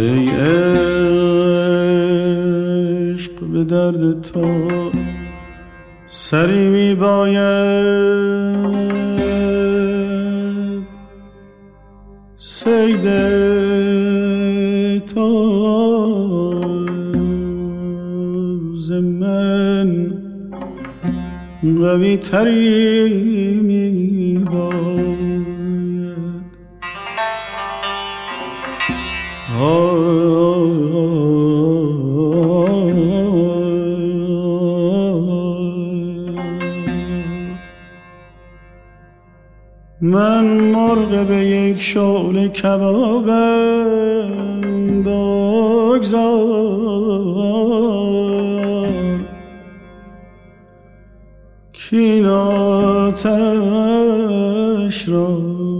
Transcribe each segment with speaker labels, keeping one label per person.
Speaker 1: ای عشق به درد تو سری می باید سید تو من قوی تری می من مرغ به یک شعل کبابم بگذار. کین آتش را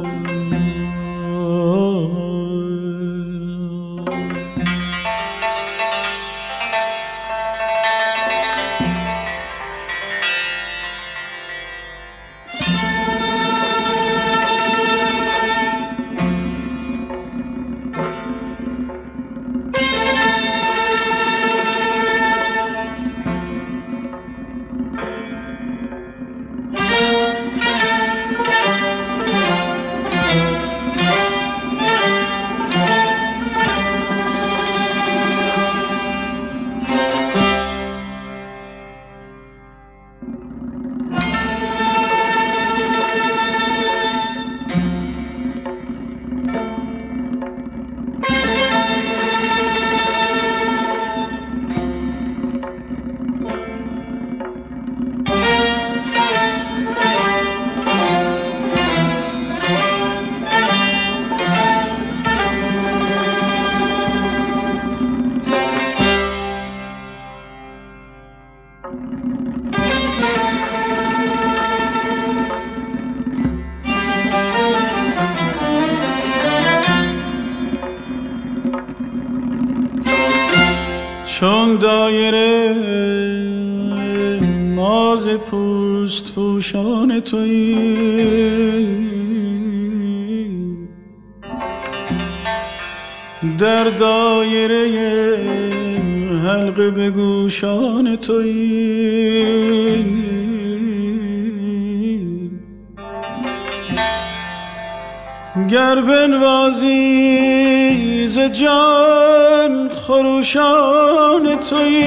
Speaker 1: چون دایره ناز پوست پوشان توی در دایره حلقه به گوشان توی گر بنوازی ز جان خروشان توی.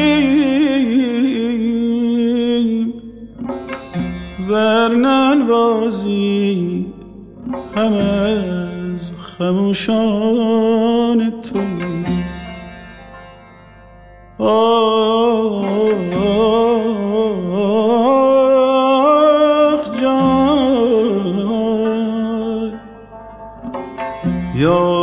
Speaker 1: ور ننوازی هم از خموشان توی. آخ جان یا